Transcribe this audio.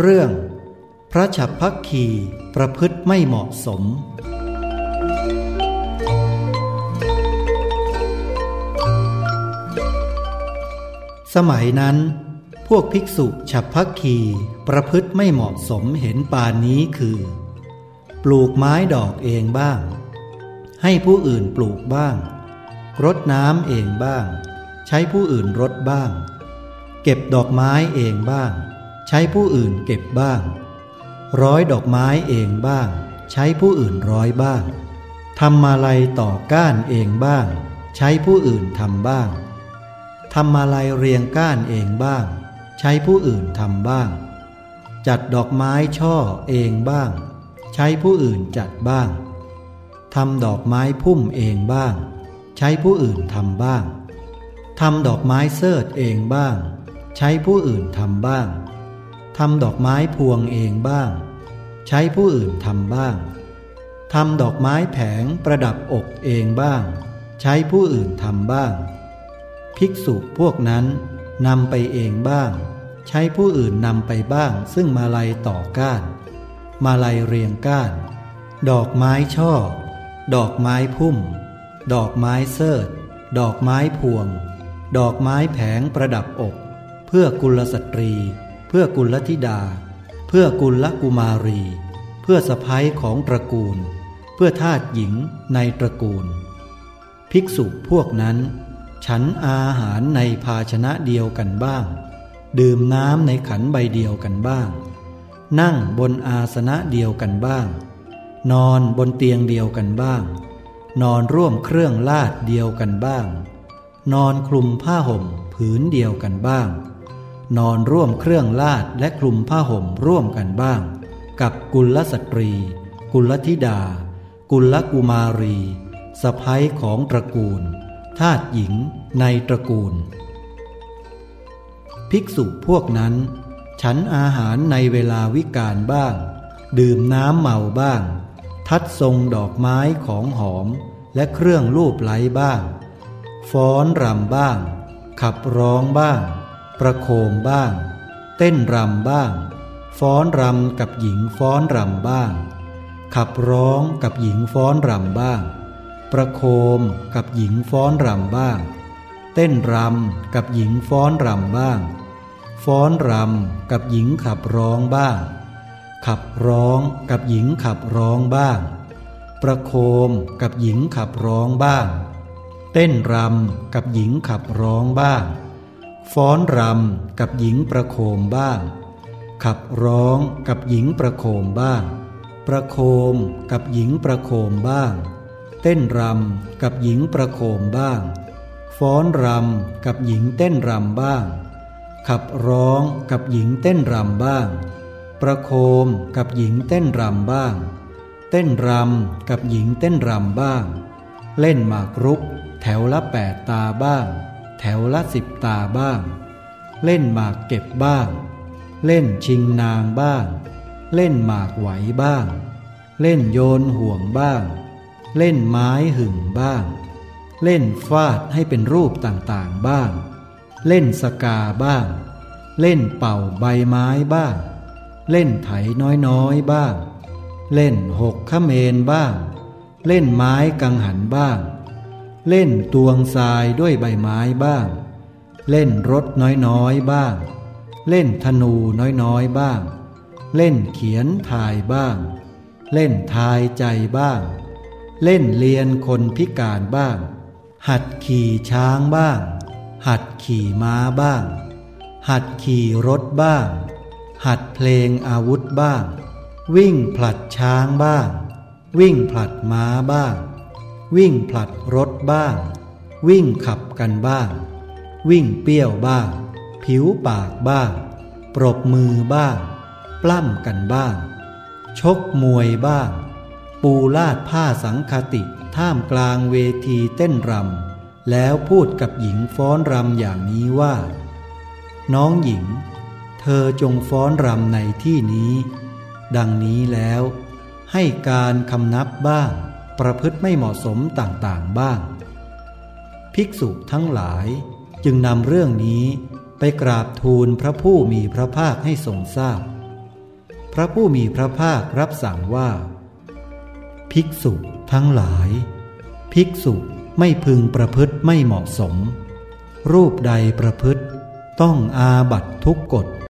เรื่อง พระฉับพักขีประพฤติไม่เหมาะสม สมัยนั้น พวกภิกษุฉับพักขีประพฤติไม่เหมาะสมเห็นป่านนี้คือ ปลูกไม้ดอกเองบ้าง ให้ผู้อื่นปลูกบ้าง รดน้ำเองบ้าง ใช้ผู้อื่นรดบ้าง เก็บดอกไม้เองบ้าง ใช้ผู้อื่นเก็บบ้าง ร้อยดอกไม้เองบ้าง ใช้ผู้อื่นร้อยบ้างทำมาลัยต่อก้านเองบ้าง ใช้ผู้อื่นทำบ้างทำมาลัยเรียงก้านเองบ้าง ใช้ผู้อื่นทำบ้าง จัดดอกไม้ช่อเองบ้าง ใช้ผู้อื่นจัดบ้างทำดอกไม้พุ่มเองบ้าง ใช้ผู้อื่นทำบ้างทำดอกไม้เสิร์เองบ้าง ใช้ผู้อื่นทำบ้าง ทำดอกไม้พวงเองบ้าง ใช้ผู้อื่นทำบ้างทำดอกไม้แผงประดับอกเองบ้าง ใช้ผู้อื่นทำบ้าง ภิกษุพวกนั้นนำไปเองบ้าง ใช้ผู้อื่นนำไปบ้าง ซึ่งมาลัยต่อก้าน มาลัยเรียงก้าน ดอกไม้ช่อ ดอกไม้พุ่ม ดอกไม้เสิร์ตดอกไม้พวง ดอกไม้แผงประดับอก เพื่อกุลสตรี พื่อกุลธิดา เพื่อกุลกุมารี เพื่อสะพ้ยของตระกูล เพื่อทาสหญิงในตระกูล ภิกษุพวกนั้น ฉันอาหารในภาชนะเดียวกันบ้าง ดื่มน้ำในขันใบเดียวกันบ้าง นั่งบนอาสนะเดียวกันบ้าง นอนบนเตียงเดียวกันบ้าง นอนร่วมเครื่องลาดเดียวกันบ้าง นอนคลุมผ้าห่มผืนเดียวกันบ้าง นอนร่วมเครื่องลาดและคลุมผ้าห่มร่วมกันบ้าง กับกุลสตรี กุลธิดา กุลกุมารีสะพ้ยของตระกูล ทาสหญิงในตระกูล ภิกษุพวกนั้น ฉันอาหารในเวลาวิกาลบ้าง ดื่มน้ำเมาบ้าง ทัดทรงดอกไม้ของหอมและเครื่องรูปไหลบ้าง ฟ้อนรำบ้าง ขับร้องบ้าง ประโคมบ้าง เต้นรำบ้าง ฟ้อนรำกับหญิงฟ้อนรำบ้าง ขับร้องกับหญิงฟ้อนรำบ้าง ประโคมกับหญิงฟ้อนรำบ้าง เต้นรำกับหญิงฟ้อนรำบ้าง ฟ้อนรำกับหญิงขับร้องบ้าง ขับร้องกับหญิงขับร้องบ้าง ประโคมกับหญิงขับร้องบ้าง เต้นรำกับหญิงขับร้องบ้าง ฟ้อนรำกับหญิงประโคมบ้าง ขับร้องกับหญิงประโคมบ้าง ประโคมกับหญิงประโคมบ้าง เต้นรำกับหญิงประโคมบ้าง ฟ้อนรำกับหญิงเต้นรำบ้าง ขับร้องกับหญิงเต้นรำบ้าง ประโคมกับหญิงเต้นรำบ้าง เต้นรำกับหญิงเต้นรำบ้าง เล่นหมากรุกแถวละแปดตาบ้าง แถวละสิบตาบ้าง เล่นหมากเก็บบ้าง เล่นชิงนางบ้าง เล่นหมากไหวบ้าง เล่นโยนห่วงบ้าง เล่นไม้หึงบ้าง เล่นฟาดให้เป็นรูปต่างๆบ้าง เล่นสกาบ้าง เล่นเป่าใบไม้บ้าง เล่นไถน้อยๆบ้าง เล่นหกขเมนบ้าง เล่นไม้กังหันบ้าง เล่นตวงทรายด้วยใบไม้บ้าง เล่นรถน้อยๆบ้าง เล่นธนูน้อยๆบ้าง เล่นเขียนทายบ้าง เล่นทายใจบ้าง เล่นเลียนคนพิการบ้าง หัดขี่ช้างบ้าง หัดขี่ม้าบ้าง หัดขี่รถบ้าง หัดเพลงอาวุธบ้าง วิ่งผลัดช้างบ้าง วิ่งผลัดม้าบ้าง วิ่งผลัดรถบ้าง วิ่งขับกันบ้าง วิ่งเปี้ยวบ้าง ผิวปากบ้าง ปรบมือบ้าง ปล้ำกันบ้าง ชกมวยบ้าง ปูลาดผ้าสังคติท่ามกลางเวทีเต้นรำแล้วพูดกับหญิงฟ้อนรำอย่างนี้ว่า น้องหญิง เธอจงฟ้อนรำในที่นี้ ดังนี้แล้ว ให้การคำนับบ้าง ประพฤติไม่เหมาะสมต่างๆบ้าง ภิกษุทั้งหลายจึงนำเรื่องนี้ไปกราบทูลพระผู้มีพระภาคให้ทรงทราบพพระผู้มีพระภาครับสั่งว่า ภิกษุทั้งหลาย ภิกษุไม่พึงประพฤติไม่เหมาะสม รูปใดประพฤติต้องอาบัตทุกกฎ